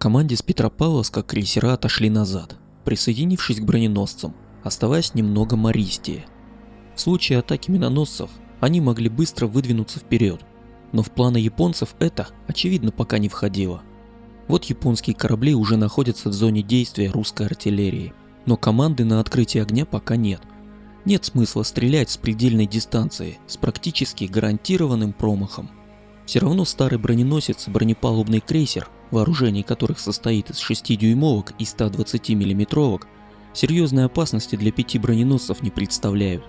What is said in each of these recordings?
команде с Петропавловска крейсера отошли назад, присоединившись к броненосцам, оставаясь немного мористее. В случае атаки миноносцев они могли быстро выдвинуться вперед, но в планы японцев это, очевидно, пока не входило. Вот японские корабли уже находятся в зоне действия русской артиллерии, но команды на открытие огня пока нет. Нет смысла стрелять с предельной дистанции, с практически гарантированным промахом. Все равно старый броненосец и бронепалубный крейсер, вооружение которых состоит из 6-дюймовок и 120 миллиметровок, серьезной опасности для пяти броненосцев не представляют.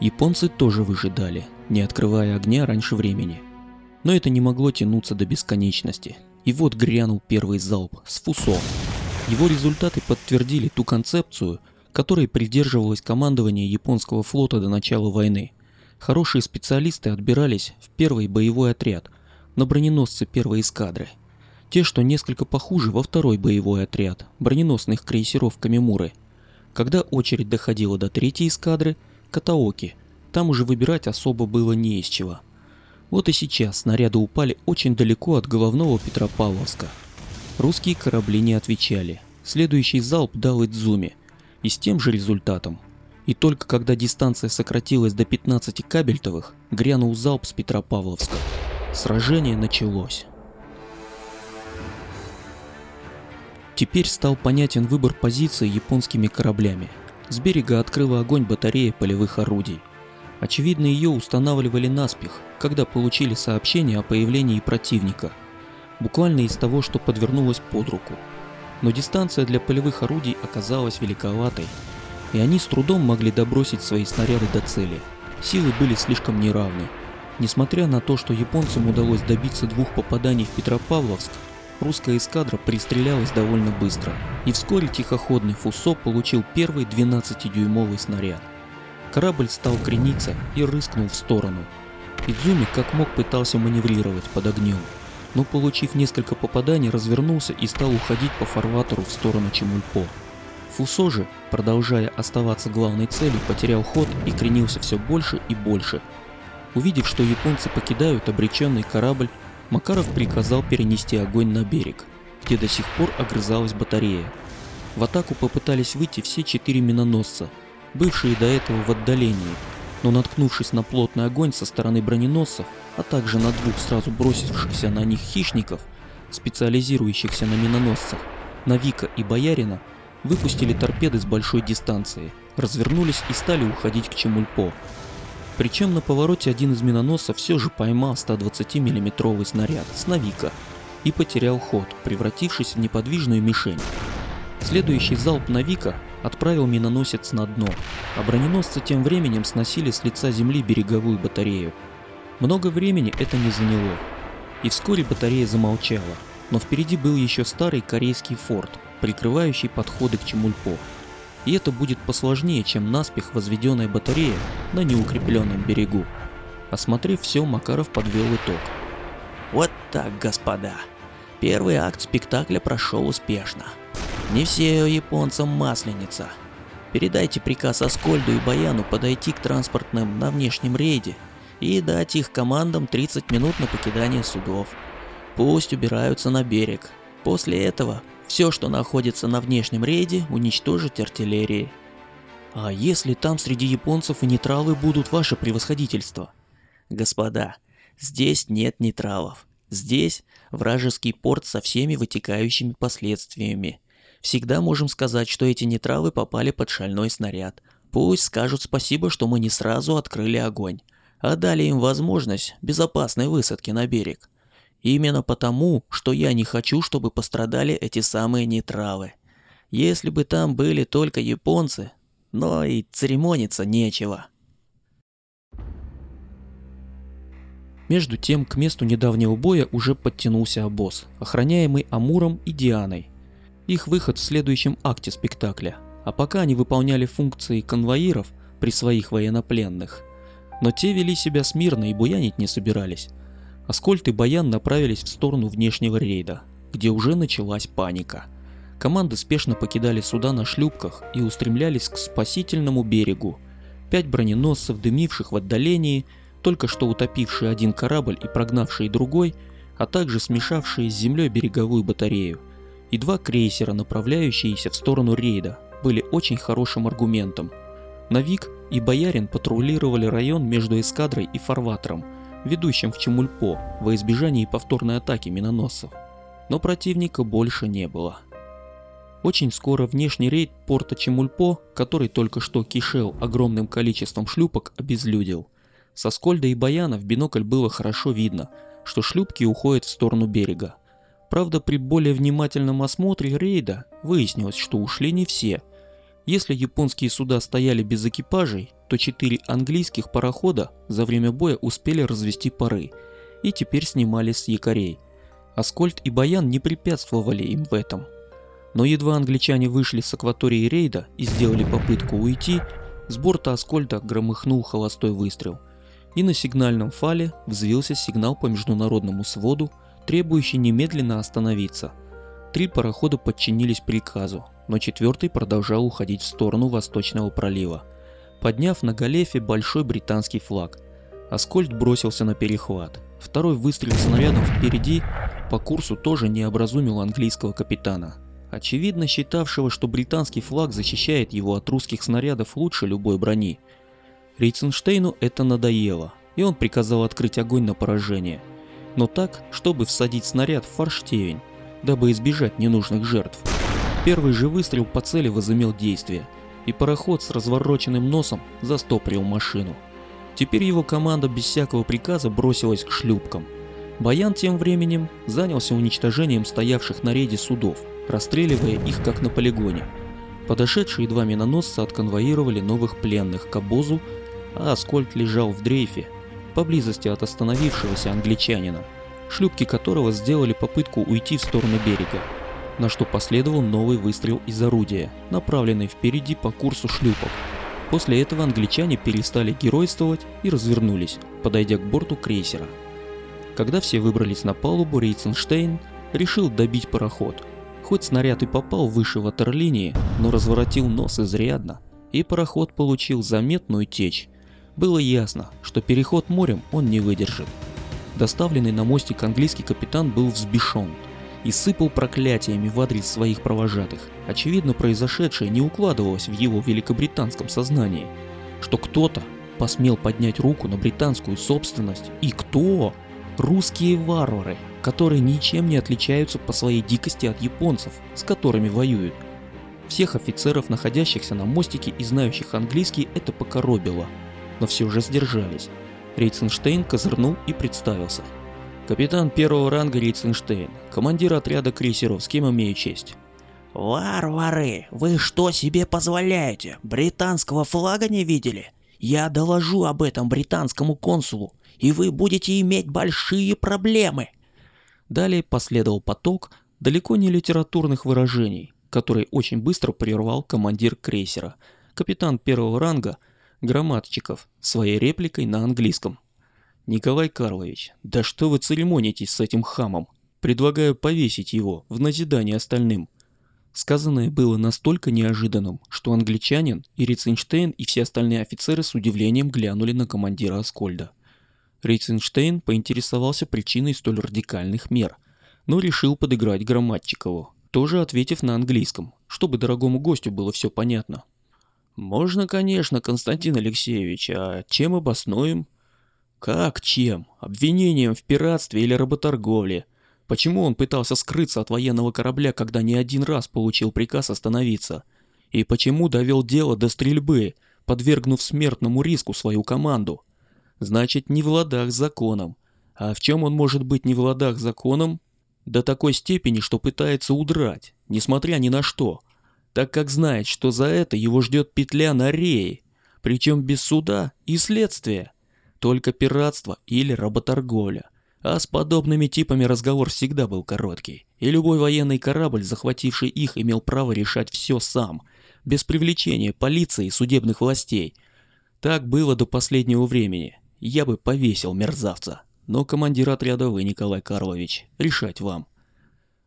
Японцы тоже выжидали, не открывая огня раньше времени. Но это не могло тянуться до бесконечности. И вот грянул первый залп с фусо. Его результаты подтвердили ту концепцию, которой придерживалось командование японского флота до начала войны. Хорошие специалисты отбирались в первый боевой отряд, на броненосцы первой эскадры. Те, что несколько похуже, во второй боевой отряд, броненосных крейсеров Камимуры. Когда очередь доходила до третьей эскадры, Катаоки, там уже выбирать особо было не из чего. Вот и сейчас снаряды упали очень далеко от головного Петропавловска. Русские корабли не отвечали. Следующий залп дал Идзуми – и с тем же результатом. И только когда дистанция сократилась до 15 кабельтовых, грянул залп с Петропавловска. Сражение началось. Теперь стал понятен выбор позиции японскими кораблями. С берега открыла огонь батарея полевых орудий. Очевидно, ее устанавливали наспех, когда получили сообщение о появлении противника. Буквально из того, что подвернулось под руку – но дистанция для полевых орудий оказалась великоватой, и они с трудом могли добросить свои снаряды до цели. Силы были слишком неравны. Несмотря на то, что японцам удалось добиться двух попаданий в Петропавловск, русская эскадра пристрелялась довольно быстро, и вскоре тихоходный Фусо получил первый 12-дюймовый снаряд. Корабль стал крениться и рыскнул в сторону. Идзуми как мог пытался маневрировать под огнем, но получив несколько попаданий, развернулся и стал уходить по фарватеру в сторону Чемульпо. Фусо же, продолжая оставаться главной целью, потерял ход и кренился все больше и больше. Увидев, что японцы покидают обреченный корабль, Макаров приказал перенести огонь на берег, где до сих пор огрызалась батарея. В атаку попытались выйти все четыре миноносца, бывшие до этого в отдалении, но наткнувшись на плотный огонь со стороны броненосцев, а также на двух сразу бросившихся на них хищников, специализирующихся на миноносцах, Навика и Боярина, выпустили торпеды с большой дистанции, развернулись и стали уходить к Чемульпо. Причем на повороте один из миноносцев все же поймал 120 миллиметровый снаряд с Навика и потерял ход, превратившись в неподвижную мишень. Следующий залп Навика отправил миноносец на дно, а броненосцы тем временем сносили с лица земли береговую батарею, много времени это не заняло, и вскоре батарея замолчала, но впереди был еще старый корейский форт, прикрывающий подходы к Чемульпо. И это будет посложнее, чем наспех возведенная батарея на неукрепленном берегу. Осмотрев все, Макаров подвел итог. Вот так, господа. Первый акт спектакля прошел успешно. Не все японцам масленица. Передайте приказ Аскольду и Баяну подойти к транспортным на внешнем рейде и дать их командам 30 минут на покидание судов. Пусть убираются на берег. После этого все, что находится на внешнем рейде, уничтожить артиллерией. А если там среди японцев и нейтралы будут ваше превосходительство? Господа, здесь нет нейтралов. Здесь вражеский порт со всеми вытекающими последствиями. Всегда можем сказать, что эти нейтралы попали под шальной снаряд. Пусть скажут спасибо, что мы не сразу открыли огонь а дали им возможность безопасной высадки на берег. Именно потому, что я не хочу, чтобы пострадали эти самые нейтралы. Если бы там были только японцы, но и церемониться нечего. Между тем, к месту недавнего боя уже подтянулся обоз, охраняемый Амуром и Дианой. Их выход в следующем акте спектакля, а пока они выполняли функции конвоиров при своих военнопленных, но те вели себя смирно и буянить не собирались. Аскольд и Баян направились в сторону внешнего рейда, где уже началась паника. Команды спешно покидали суда на шлюпках и устремлялись к спасительному берегу. Пять броненосцев, дымивших в отдалении, только что утопившие один корабль и прогнавшие другой, а также смешавшие с землей береговую батарею. и два крейсера, направляющиеся в сторону рейда, были очень хорошим аргументом. Навик и Боярин патрулировали район между эскадрой и фарватером, ведущим в Чемульпо, во избежание повторной атаки миноносцев. Но противника больше не было. Очень скоро внешний рейд порта Чемульпо, который только что кишел огромным количеством шлюпок, обезлюдил. Со Скольда и Баяна в бинокль было хорошо видно, что шлюпки уходят в сторону берега. Правда, при более внимательном осмотре рейда выяснилось, что ушли не все. Если японские суда стояли без экипажей, то четыре английских парохода за время боя успели развести пары и теперь снимались с якорей. Аскольд и Баян не препятствовали им в этом – но едва англичане вышли с акватории рейда и сделали попытку уйти, с борта Аскольда громыхнул холостой выстрел. И на сигнальном фале взвился сигнал по международному своду, требующий немедленно остановиться. Три парохода подчинились приказу, но четвертый продолжал уходить в сторону Восточного пролива, подняв на галефе большой британский флаг. Аскольд бросился на перехват. Второй выстрел снарядом впереди по курсу тоже не образумил английского капитана, очевидно считавшего, что британский флаг защищает его от русских снарядов лучше любой брони. Рейценштейну это надоело, и он приказал открыть огонь на поражение. Но так, чтобы всадить снаряд в форштевень, дабы избежать ненужных жертв. Первый же выстрел по цели возымел действие, и пароход с развороченным носом застоприл машину. Теперь его команда без всякого приказа бросилась к шлюпкам. Баян тем временем занялся уничтожением стоявших на рейде судов – расстреливая их как на полигоне. Подошедшие два миноносца отконвоировали новых пленных к обозу, а Аскольд лежал в дрейфе, поблизости от остановившегося англичанина, шлюпки которого сделали попытку уйти в сторону берега, на что последовал новый выстрел из орудия, направленный впереди по курсу шлюпок. После этого англичане перестали геройствовать и развернулись, подойдя к борту крейсера. Когда все выбрались на палубу, Рейценштейн решил добить пароход – Хоть снаряд и попал выше ватерлинии, но разворотил нос изрядно, и пароход получил заметную течь. Было ясно, что переход морем он не выдержит. Доставленный на мостик английский капитан был взбешен и сыпал проклятиями в адрес своих провожатых. Очевидно, произошедшее не укладывалось в его великобританском сознании, что кто-то посмел поднять руку на британскую собственность. И кто? Русские варвары, которые ничем не отличаются по своей дикости от японцев, с которыми воюют. Всех офицеров, находящихся на мостике и знающих английский, это покоробило, но все же сдержались. Рейценштейн козырнул и представился. Капитан первого ранга Рейценштейн, командир отряда крейсеров, с кем имею честь. «Варвары, вы что себе позволяете? Британского флага не видели? Я доложу об этом британскому консулу, и вы будете иметь большие проблемы!» Далее последовал поток далеко не литературных выражений, который очень быстро прервал командир крейсера, капитан первого ранга Громадчиков, своей репликой на английском. «Николай Карлович, да что вы церемонитесь с этим хамом? Предлагаю повесить его в назидание остальным». Сказанное было настолько неожиданным, что англичанин и Риценштейн и все остальные офицеры с удивлением глянули на командира Аскольда. Рейценштейн поинтересовался причиной столь радикальных мер, но решил подыграть Громадчикову, тоже ответив на английском, чтобы дорогому гостю было все понятно. «Можно, конечно, Константин Алексеевич, а чем обоснуем?» «Как чем? Обвинением в пиратстве или работорговле? Почему он пытался скрыться от военного корабля, когда не один раз получил приказ остановиться? И почему довел дело до стрельбы, подвергнув смертному риску свою команду?» значит не в ладах с законом. А в чем он может быть не в ладах с законом? До такой степени, что пытается удрать, несмотря ни на что, так как знает, что за это его ждет петля на рее, причем без суда и следствия. Только пиратство или работорговля. А с подобными типами разговор всегда был короткий, и любой военный корабль, захвативший их, имел право решать все сам, без привлечения полиции и судебных властей. Так было до последнего времени, я бы повесил мерзавца. Но командир отряда вы, Николай Карлович, решать вам.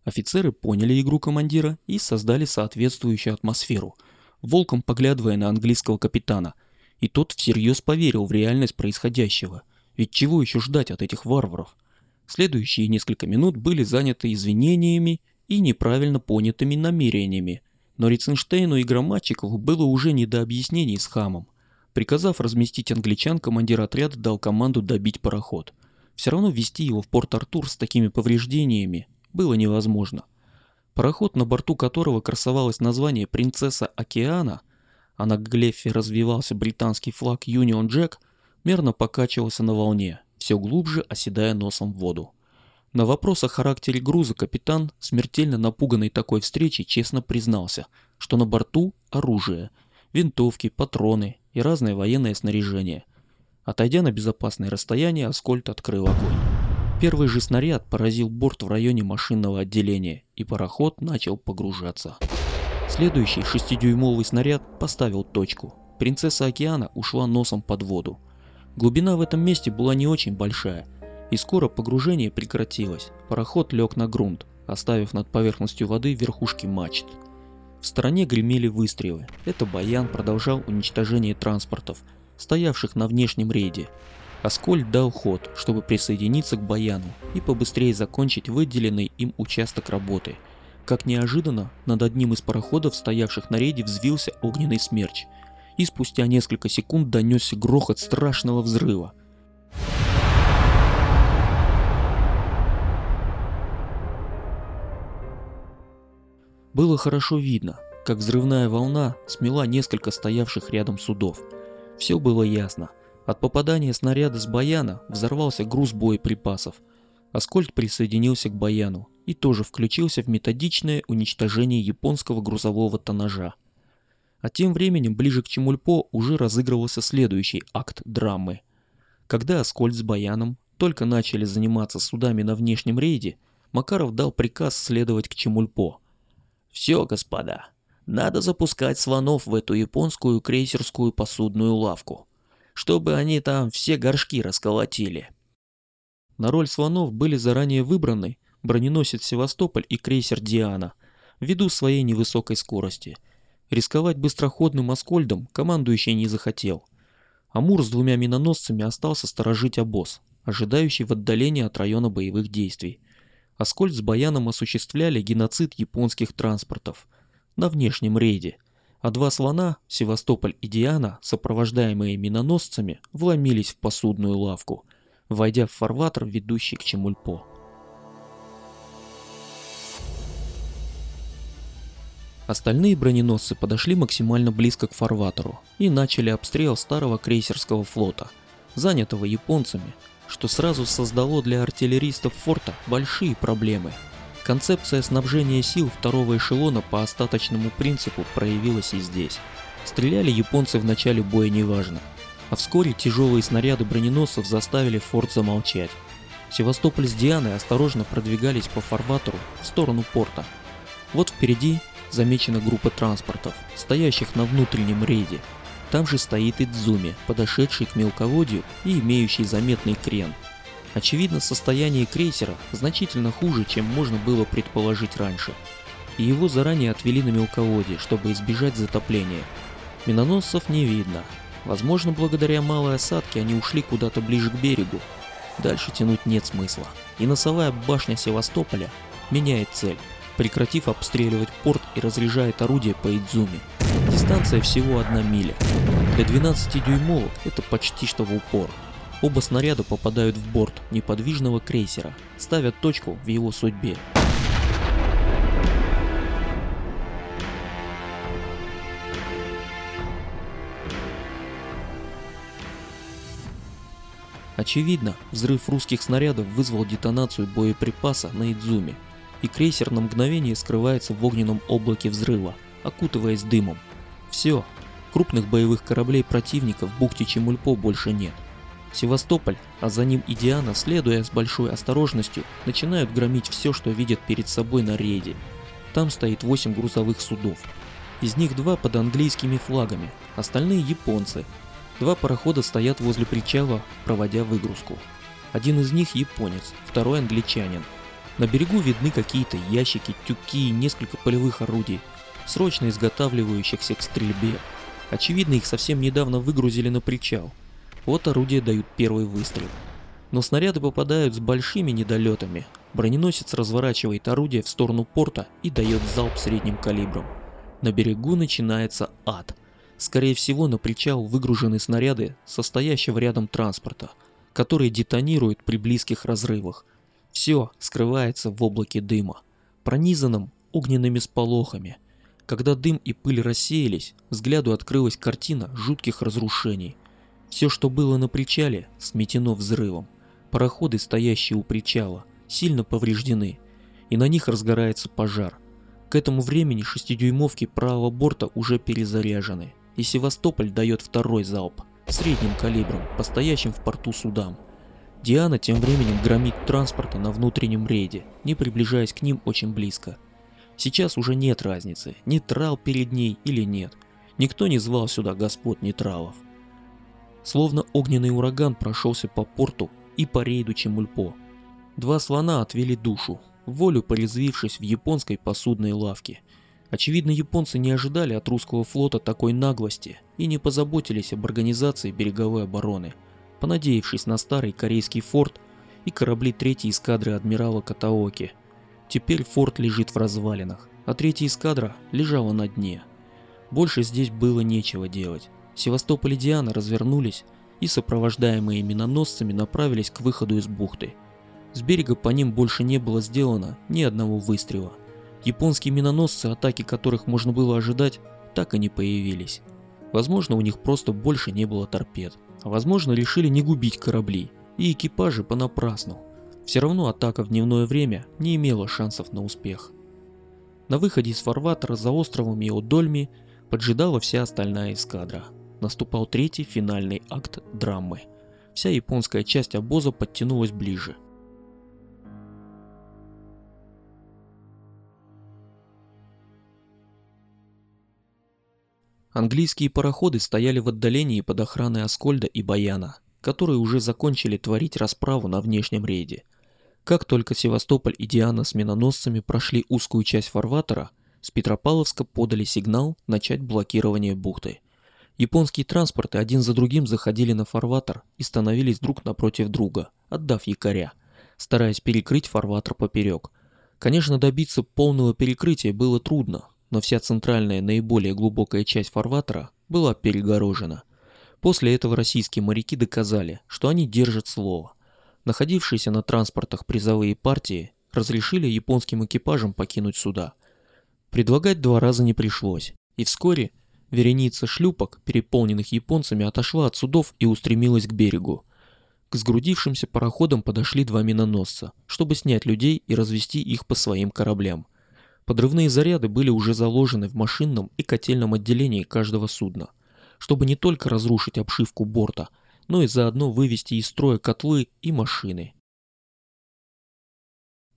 Офицеры поняли игру командира и создали соответствующую атмосферу, волком поглядывая на английского капитана. И тот всерьез поверил в реальность происходящего. Ведь чего еще ждать от этих варваров? Следующие несколько минут были заняты извинениями и неправильно понятыми намерениями. Но Риценштейну и громадчиков было уже не до объяснений с хамом. Приказав разместить англичан, командир отряда дал команду добить пароход. Все равно вести его в Порт-Артур с такими повреждениями было невозможно. Пароход, на борту которого красовалось название «Принцесса океана», а на глефе развивался британский флаг «Юнион Джек», мерно покачивался на волне, все глубже оседая носом в воду. На вопрос о характере груза капитан, смертельно напуганный такой встречей, честно признался, что на борту оружие, винтовки, патроны и разное военное снаряжение. Отойдя на безопасное расстояние, Аскольд открыл огонь. Первый же снаряд поразил борт в районе машинного отделения, и пароход начал погружаться. Следующий шестидюймовый снаряд поставил точку. Принцесса океана ушла носом под воду. Глубина в этом месте была не очень большая, и скоро погружение прекратилось. Пароход лег на грунт, оставив над поверхностью воды верхушки мачт. В стороне гремели выстрелы. Это Баян продолжал уничтожение транспортов, стоявших на внешнем рейде. Аскольд дал ход, чтобы присоединиться к Баяну и побыстрее закончить выделенный им участок работы. Как неожиданно, над одним из пароходов, стоявших на рейде, взвился огненный смерч – и спустя несколько секунд донесся грохот страшного взрыва. Было хорошо видно, как взрывная волна смела несколько стоявших рядом судов. Все было ясно. От попадания снаряда с баяна взорвался груз боеприпасов. Аскольд присоединился к баяну и тоже включился в методичное уничтожение японского грузового тоннажа. А тем временем ближе к Чемульпо уже разыгрывался следующий акт драмы. Когда Аскольд с Баяном только начали заниматься судами на внешнем рейде, Макаров дал приказ следовать к Чемульпо. «Все, господа, надо запускать слонов в эту японскую крейсерскую посудную лавку, чтобы они там все горшки расколотили». На роль слонов были заранее выбраны броненосец Севастополь и крейсер Диана, ввиду своей невысокой скорости – Рисковать быстроходным Аскольдом командующий не захотел. Амур с двумя миноносцами остался сторожить обоз, ожидающий в отдалении от района боевых действий. Аскольд с Баяном осуществляли геноцид японских транспортов на внешнем рейде, а два слона, Севастополь и Диана, сопровождаемые миноносцами, вломились в посудную лавку, войдя в фарватер, ведущий к Чемульпо. Остальные броненосцы подошли максимально близко к фарватеру и начали обстрел старого крейсерского флота, занятого японцами, что сразу создало для артиллеристов форта большие проблемы. Концепция снабжения сил второго эшелона по остаточному принципу проявилась и здесь. Стреляли японцы в начале боя неважно, а вскоре тяжелые снаряды броненосцев заставили форт замолчать. Севастополь с Дианой осторожно продвигались по фарватеру в сторону порта. Вот впереди замечена группа транспортов, стоящих на внутреннем рейде. Там же стоит Идзуми, подошедший к мелководью и имеющий заметный крен. Очевидно, состояние крейсера значительно хуже, чем можно было предположить раньше. И его заранее отвели на мелководье, чтобы избежать затопления. Миноносцев не видно. Возможно, благодаря малой осадке они ушли куда-то ближе к берегу. Дальше тянуть нет смысла. И носовая башня Севастополя меняет цель прекратив обстреливать порт и разряжает орудие по Идзуме. Дистанция всего одна миля. Для 12 дюймовок это почти что в упор. Оба снаряда попадают в борт неподвижного крейсера, ставят точку в его судьбе. Очевидно, взрыв русских снарядов вызвал детонацию боеприпаса на Идзуме и крейсер на мгновение скрывается в огненном облаке взрыва, окутываясь дымом. Все, крупных боевых кораблей противника в бухте Чемульпо больше нет. Севастополь, а за ним и Диана, следуя с большой осторожностью, начинают громить все, что видят перед собой на рейде. Там стоит 8 грузовых судов. Из них два под английскими флагами, остальные японцы. Два парохода стоят возле причала, проводя выгрузку. Один из них японец, второй англичанин, на берегу видны какие-то ящики, тюки и несколько полевых орудий, срочно изготавливающихся к стрельбе. Очевидно, их совсем недавно выгрузили на причал. Вот орудия дают первый выстрел. Но снаряды попадают с большими недолетами, Броненосец разворачивает орудие в сторону порта и дает залп средним калибром. На берегу начинается ад. Скорее всего, на причал выгружены снаряды состоящего рядом транспорта, которые детонируют при близких разрывах. Все скрывается в облаке дыма, пронизанном огненными сполохами. Когда дым и пыль рассеялись, взгляду открылась картина жутких разрушений. Все, что было на причале, сметено взрывом. Пароходы, стоящие у причала, сильно повреждены, и на них разгорается пожар. К этому времени шестидюймовки правого борта уже перезаряжены, и Севастополь дает второй залп, средним калибром, по стоящим в порту судам. Диана тем временем громит транспорты на внутреннем рейде, не приближаясь к ним очень близко. Сейчас уже нет разницы, нейтрал перед ней или нет. Никто не звал сюда господ нейтралов. Словно огненный ураган прошелся по порту и по рейду Чемульпо. Два слона отвели душу, волю порезвившись в японской посудной лавке. Очевидно, японцы не ожидали от русского флота такой наглости и не позаботились об организации береговой обороны, понадеявшись на старый корейский форт и корабли третьей эскадры адмирала Катаоки. Теперь форт лежит в развалинах, а третья эскадра лежала на дне. Больше здесь было нечего делать. Диана развернулись и, сопровождаемые миноносцами, направились к выходу из бухты. С берега по ним больше не было сделано ни одного выстрела. Японские миноносцы, атаки которых можно было ожидать, так и не появились. Возможно, у них просто больше не было торпед. Возможно, решили не губить корабли и экипажи понапрасну. Все равно атака в дневное время не имела шансов на успех. На выходе из фарватера за островом Иодольми поджидала вся остальная эскадра. Наступал третий финальный акт драмы. Вся японская часть обоза подтянулась ближе. Английские пароходы стояли в отдалении под охраной Аскольда и Баяна, которые уже закончили творить расправу на внешнем рейде – как только Севастополь и Диана с миноносцами прошли узкую часть фарватера, с Петропавловска подали сигнал начать блокирование бухты. Японские транспорты один за другим заходили на фарватер и становились друг напротив друга, отдав якоря, стараясь перекрыть фарватер поперек. Конечно, добиться полного перекрытия было трудно, но вся центральная наиболее глубокая часть фарватера была перегорожена. После этого российские моряки доказали, что они держат слово. Находившиеся на транспортах призовые партии разрешили японским экипажам покинуть суда. Предлагать два раза не пришлось, и вскоре вереница шлюпок, переполненных японцами, отошла от судов и устремилась к берегу. К сгрудившимся пароходам подошли два миноносца, чтобы снять людей и развести их по своим кораблям. Подрывные заряды были уже заложены в машинном и котельном отделении каждого судна, чтобы не только разрушить обшивку борта, но и заодно вывести из строя котлы и машины.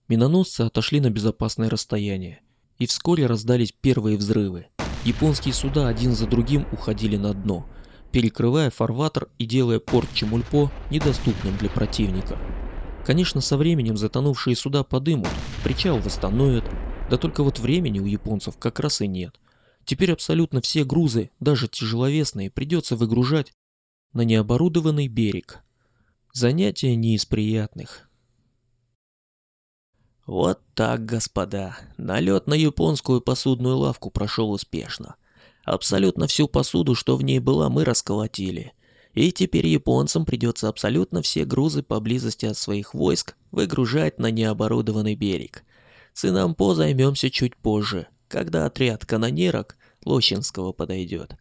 Миноносцы отошли на безопасное расстояние, и вскоре раздались первые взрывы. Японские суда один за другим уходили на дно, перекрывая фарватер и делая порт Чемульпо недоступным для противника. Конечно, со временем затонувшие суда подымут, причал восстановят, да только вот времени у японцев как раз и нет. Теперь абсолютно все грузы, даже тяжеловесные, придется выгружать на необорудованный берег. Занятие не из приятных. Вот так, господа. Налет на японскую посудную лавку прошел успешно. Абсолютно всю посуду, что в ней была, мы расколотили. И теперь японцам придется абсолютно все грузы поблизости от своих войск выгружать на необорудованный берег. Цинампо займемся чуть позже, когда отряд канонерок Лощинского подойдет.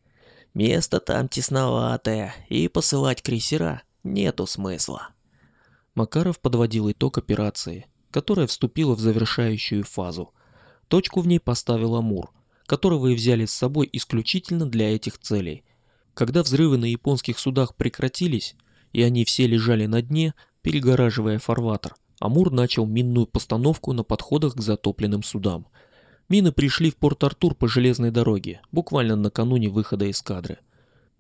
Место там тесноватое, и посылать крейсера нету смысла. Макаров подводил итог операции, которая вступила в завершающую фазу. Точку в ней поставил Амур, которого и взяли с собой исключительно для этих целей. Когда взрывы на японских судах прекратились, и они все лежали на дне, перегораживая фарватер, Амур начал минную постановку на подходах к затопленным судам – Мины пришли в Порт-Артур по железной дороге, буквально накануне выхода эскадры.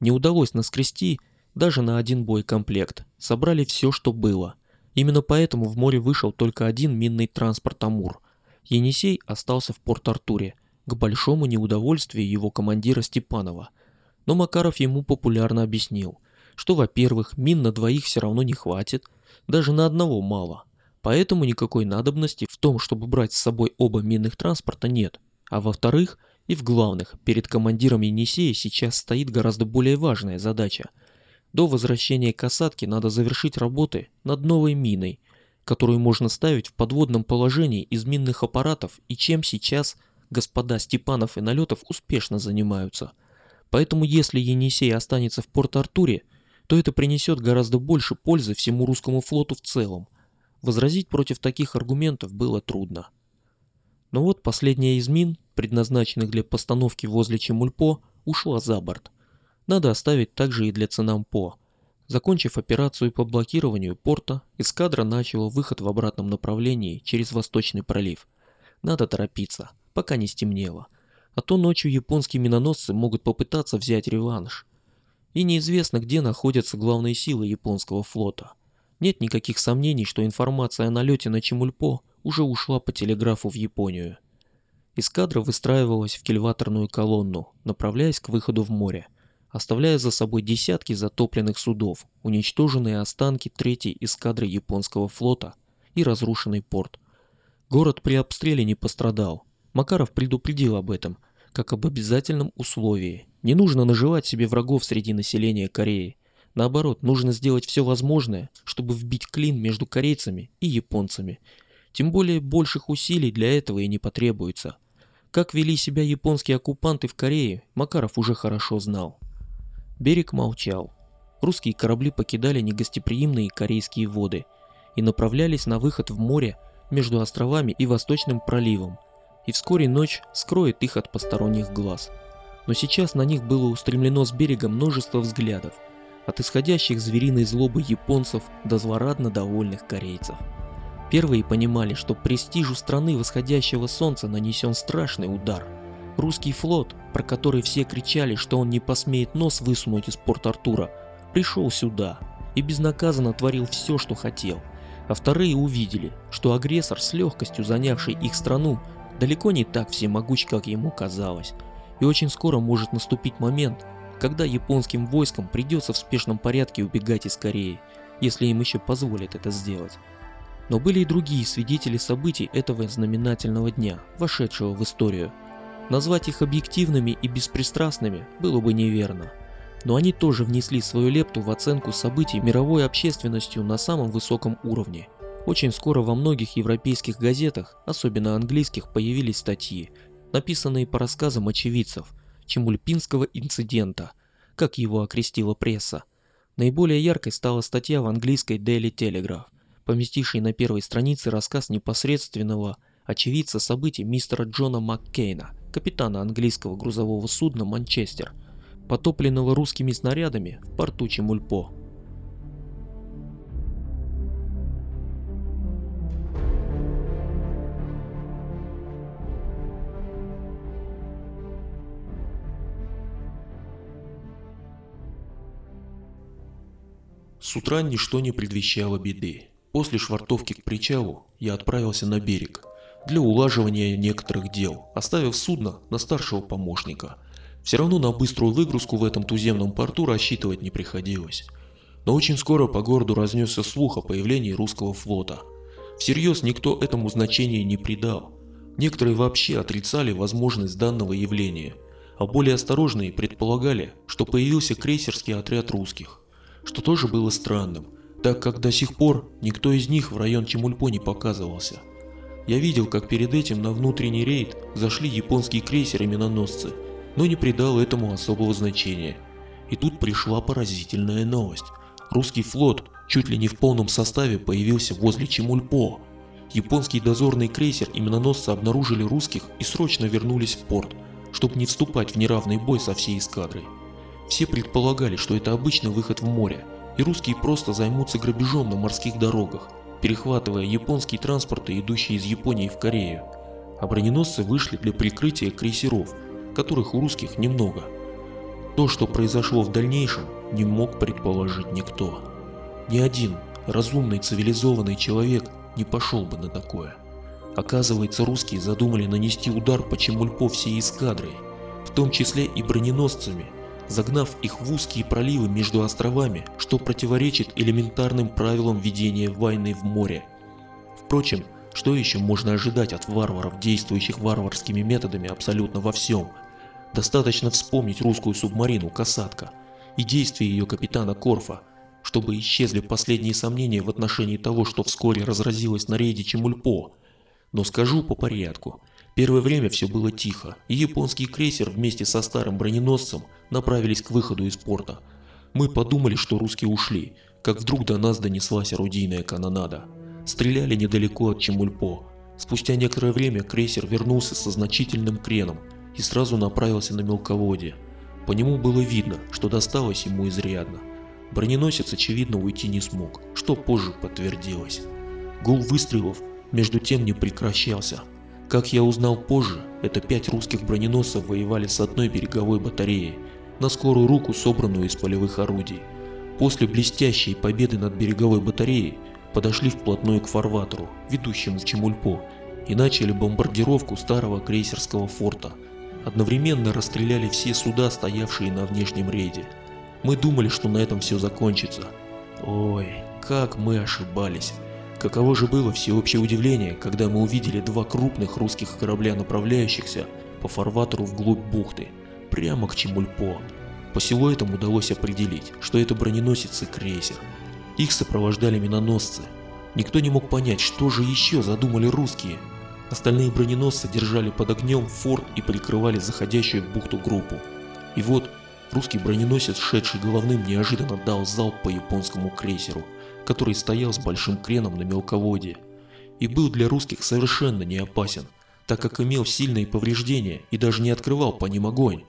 Не удалось наскрести даже на один боекомплект. Собрали все, что было. Именно поэтому в море вышел только один минный транспорт «Амур». Енисей остался в Порт-Артуре, к большому неудовольствию его командира Степанова. Но Макаров ему популярно объяснил, что, во-первых, мин на двоих все равно не хватит, даже на одного мало. Поэтому никакой надобности в том, чтобы брать с собой оба минных транспорта нет. А во-вторых, и в главных, перед командиром Енисея сейчас стоит гораздо более важная задача. До возвращения к осадке надо завершить работы над новой миной, которую можно ставить в подводном положении из минных аппаратов и чем сейчас господа Степанов и Налетов успешно занимаются. Поэтому если Енисей останется в Порт-Артуре, то это принесет гораздо больше пользы всему русскому флоту в целом. Возразить против таких аргументов было трудно. Но вот последняя из мин, предназначенных для постановки возле Чемульпо, ушла за борт. Надо оставить также и для Цинампо. Закончив операцию по блокированию порта, эскадра начала выход в обратном направлении через Восточный пролив. Надо торопиться, пока не стемнело. А то ночью японские миноносцы могут попытаться взять реванш. И неизвестно, где находятся главные силы японского флота. Нет никаких сомнений, что информация о налете на Чемульпо уже ушла по телеграфу в Японию. Эскадра выстраивалась в кильваторную колонну, направляясь к выходу в море, оставляя за собой десятки затопленных судов, уничтоженные останки третьей эскадры японского флота и разрушенный порт. Город при обстреле не пострадал. Макаров предупредил об этом, как об обязательном условии. Не нужно наживать себе врагов среди населения Кореи. Наоборот, нужно сделать все возможное, чтобы вбить клин между корейцами и японцами. Тем более больших усилий для этого и не потребуется. Как вели себя японские оккупанты в Корее, Макаров уже хорошо знал. Берег молчал. Русские корабли покидали негостеприимные корейские воды и направлялись на выход в море между островами и Восточным проливом. И вскоре ночь скроет их от посторонних глаз. Но сейчас на них было устремлено с берега множество взглядов – от исходящих звериной злобы японцев до злорадно довольных корейцев. Первые понимали, что престижу страны восходящего солнца нанесен страшный удар. Русский флот, про который все кричали, что он не посмеет нос высунуть из порт Артура, пришел сюда и безнаказанно творил все, что хотел. А вторые увидели, что агрессор, с легкостью занявший их страну, далеко не так всемогуч, как ему казалось. И очень скоро может наступить момент, когда японским войскам придется в спешном порядке убегать из Кореи, если им еще позволят это сделать. Но были и другие свидетели событий этого знаменательного дня, вошедшего в историю. Назвать их объективными и беспристрастными было бы неверно. Но они тоже внесли свою лепту в оценку событий мировой общественностью на самом высоком уровне. Очень скоро во многих европейских газетах, особенно английских, появились статьи, написанные по рассказам очевидцев – Чемульпинского инцидента, как его окрестила пресса. Наиболее яркой стала статья в английской Daily Telegraph, поместившей на первой странице рассказ непосредственного очевидца событий мистера Джона Маккейна, капитана английского грузового судна «Манчестер», потопленного русскими снарядами в порту Чемульпо. С утра ничто не предвещало беды. После швартовки к причалу я отправился на берег для улаживания некоторых дел, оставив судно на старшего помощника. Все равно на быструю выгрузку в этом туземном порту рассчитывать не приходилось. Но очень скоро по городу разнесся слух о появлении русского флота. Всерьез никто этому значения не придал. Некоторые вообще отрицали возможность данного явления, а более осторожные предполагали, что появился крейсерский отряд русских что тоже было странным, так как до сих пор никто из них в район Чемульпо не показывался. Я видел, как перед этим на внутренний рейд зашли японские крейсеры-миноносцы, но не придал этому особого значения. И тут пришла поразительная новость. Русский флот чуть ли не в полном составе появился возле Чемульпо. Японский дозорный крейсер и миноносцы обнаружили русских и срочно вернулись в порт, чтобы не вступать в неравный бой со всей эскадрой. Все предполагали, что это обычный выход в море, и русские просто займутся грабежом на морских дорогах, перехватывая японские транспорты, идущие из Японии в Корею. А броненосцы вышли для прикрытия крейсеров, которых у русских немного. То, что произошло в дальнейшем, не мог предположить никто. Ни один разумный цивилизованный человек не пошел бы на такое. Оказывается, русские задумали нанести удар по Чемульпо всей эскадрой, в том числе и броненосцами – загнав их в узкие проливы между островами, что противоречит элементарным правилам ведения войны в море. Впрочем, что еще можно ожидать от варваров, действующих варварскими методами абсолютно во всем? Достаточно вспомнить русскую субмарину «Касатка» и действия ее капитана Корфа, чтобы исчезли последние сомнения в отношении того, что вскоре разразилось на рейде Чемульпо. Но скажу по порядку. Первое время все было тихо, и японский крейсер вместе со старым броненосцем направились к выходу из порта. Мы подумали, что русские ушли, как вдруг до нас донеслась орудийная канонада. Стреляли недалеко от Чемульпо. Спустя некоторое время крейсер вернулся со значительным креном и сразу направился на мелководье. По нему было видно, что досталось ему изрядно. Броненосец, очевидно, уйти не смог, что позже подтвердилось. Гул выстрелов между тем не прекращался. Как я узнал позже, это пять русских броненосцев воевали с одной береговой батареей, на скорую руку собранную из полевых орудий. После блестящей победы над береговой батареей подошли вплотную к фарватеру, ведущему в Чемульпо, и начали бомбардировку старого крейсерского форта. Одновременно расстреляли все суда, стоявшие на внешнем рейде. Мы думали, что на этом все закончится. Ой, как мы ошибались. Каково же было всеобщее удивление, когда мы увидели два крупных русских корабля, направляющихся по фарватеру вглубь бухты, прямо к Чемульпо. По всему этому удалось определить, что это броненосец и крейсер. Их сопровождали миноносцы. Никто не мог понять, что же еще задумали русские. Остальные броненосцы держали под огнем форт и прикрывали заходящую в бухту группу. И вот русский броненосец, шедший головным, неожиданно дал залп по японскому крейсеру, который стоял с большим креном на мелководье. И был для русских совершенно не опасен, так как имел сильные повреждения и даже не открывал по ним огонь.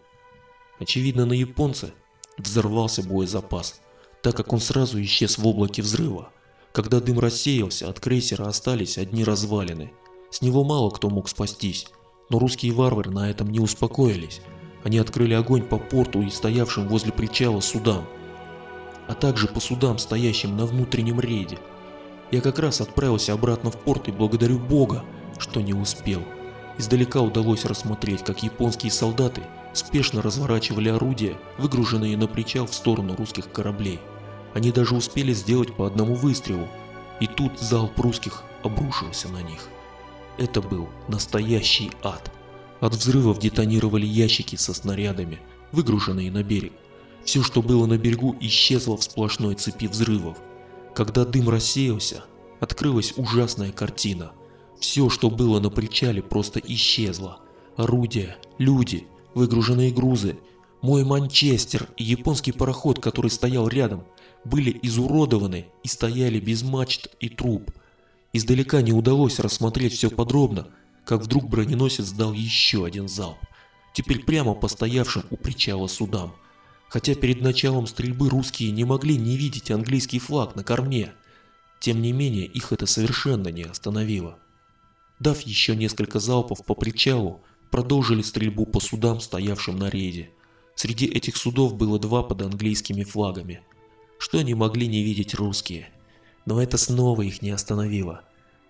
Очевидно, на японце взорвался боезапас, так как он сразу исчез в облаке взрыва. Когда дым рассеялся, от крейсера остались одни развалины. С него мало кто мог спастись, но русские варвары на этом не успокоились. Они открыли огонь по порту и стоявшим возле причала судам, а также по судам, стоящим на внутреннем рейде. Я как раз отправился обратно в порт и благодарю Бога, что не успел. Издалека удалось рассмотреть, как японские солдаты спешно разворачивали орудия, выгруженные на причал в сторону русских кораблей. Они даже успели сделать по одному выстрелу, и тут залп русских обрушился на них. Это был настоящий ад. От взрывов детонировали ящики со снарядами, выгруженные на берег. Все, что было на берегу, исчезло в сплошной цепи взрывов. Когда дым рассеялся, открылась ужасная картина. Все, что было на причале, просто исчезло. Орудия, люди, выгруженные грузы, мой Манчестер и японский пароход, который стоял рядом, были изуродованы и стояли без мачт и труб. Издалека не удалось рассмотреть все подробно, как вдруг броненосец дал еще один залп. Теперь прямо по стоявшим у причала судам. Хотя перед началом стрельбы русские не могли не видеть английский флаг на корме. Тем не менее, их это совершенно не остановило. Дав еще несколько залпов по причалу, продолжили стрельбу по судам, стоявшим на рейде. Среди этих судов было два под английскими флагами, что не могли не видеть русские. Но это снова их не остановило.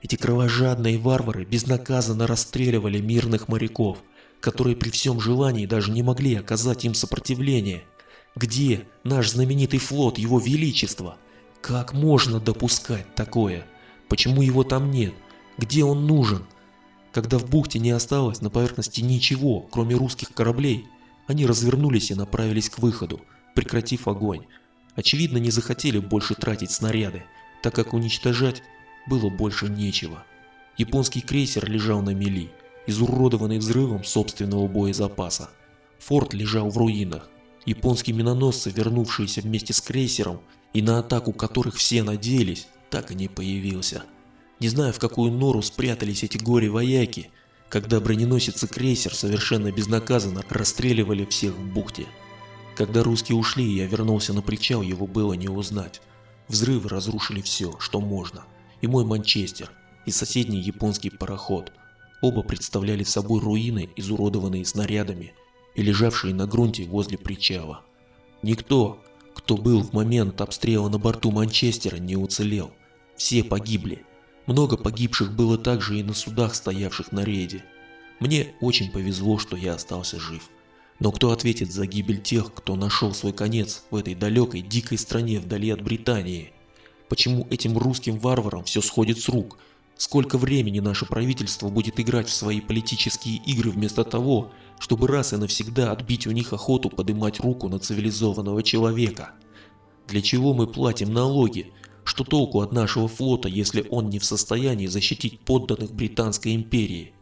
Эти кровожадные варвары безнаказанно расстреливали мирных моряков, которые при всем желании даже не могли оказать им сопротивление. Где наш знаменитый флот Его Величества? Как можно допускать такое? Почему его там нет? Где он нужен? Когда в бухте не осталось на поверхности ничего, кроме русских кораблей, они развернулись и направились к выходу, прекратив огонь. Очевидно, не захотели больше тратить снаряды, так как уничтожать было больше нечего. Японский крейсер лежал на мели, изуродованный взрывом собственного боезапаса. Форт лежал в руинах. Японские миноносцы, вернувшиеся вместе с крейсером и на атаку которых все надеялись, так и не появился. Не знаю, в какую нору спрятались эти горе-вояки, когда броненосец и крейсер совершенно безнаказанно расстреливали всех в бухте. Когда русские ушли я вернулся на причал, его было не узнать. Взрывы разрушили все, что можно. И мой Манчестер, и соседний японский пароход. Оба представляли собой руины, изуродованные снарядами и лежавшие на грунте возле причала. Никто, кто был в момент обстрела на борту Манчестера, не уцелел. Все погибли. Много погибших было также и на судах, стоявших на рейде. Мне очень повезло, что я остался жив. Но кто ответит за гибель тех, кто нашел свой конец в этой далекой, дикой стране вдали от Британии? Почему этим русским варварам все сходит с рук? Сколько времени наше правительство будет играть в свои политические игры вместо того, чтобы раз и навсегда отбить у них охоту поднимать руку на цивилизованного человека? Для чего мы платим налоги? Что толку от нашего флота, если он не в состоянии защитить подданных Британской империи?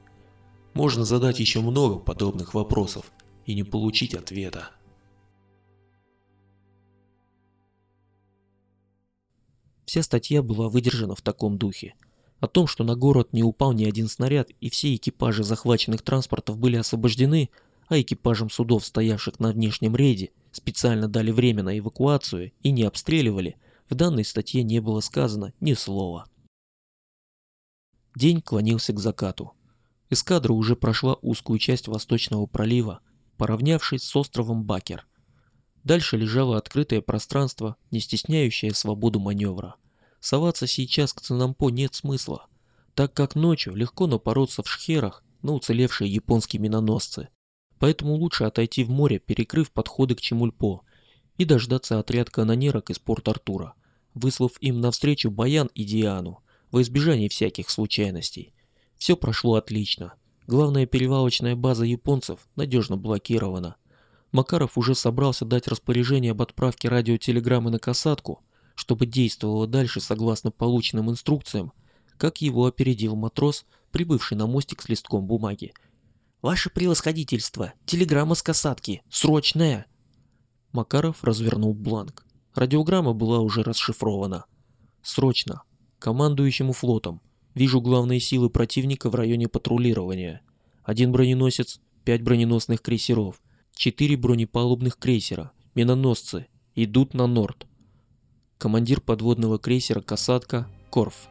Можно задать еще много подобных вопросов и не получить ответа. Вся статья была выдержана в таком духе. О том, что на город не упал ни один снаряд и все экипажи захваченных транспортов были освобождены, а экипажам судов, стоявших на внешнем рейде, специально дали время на эвакуацию и не обстреливали, в данной статье не было сказано ни слова. День клонился к закату. Эскадра уже прошла узкую часть Восточного пролива, поравнявшись с островом Бакер. Дальше лежало открытое пространство, не стесняющее свободу маневра. Соваться сейчас к Цинампо нет смысла, так как ночью легко напороться в шхерах на уцелевшие японские миноносцы. Поэтому лучше отойти в море, перекрыв подходы к Чемульпо, и дождаться отряд канонерок из Порт-Артура, выслав им навстречу Баян и Диану, во избежание всяких случайностей. Все прошло отлично. Главная перевалочная база японцев надежно блокирована. Макаров уже собрался дать распоряжение об отправке радиотелеграммы на касатку, чтобы действовало дальше согласно полученным инструкциям, как его опередил матрос, прибывший на мостик с листком бумаги. «Ваше превосходительство! Телеграмма с касатки! Срочная!» Макаров развернул бланк. Радиограмма была уже расшифрована. «Срочно! Командующему флотом! Вижу главные силы противника в районе патрулирования. Один броненосец, пять броненосных крейсеров, четыре бронепалубных крейсера, миноносцы, идут на норд командир подводного крейсера «Касатка» Корф.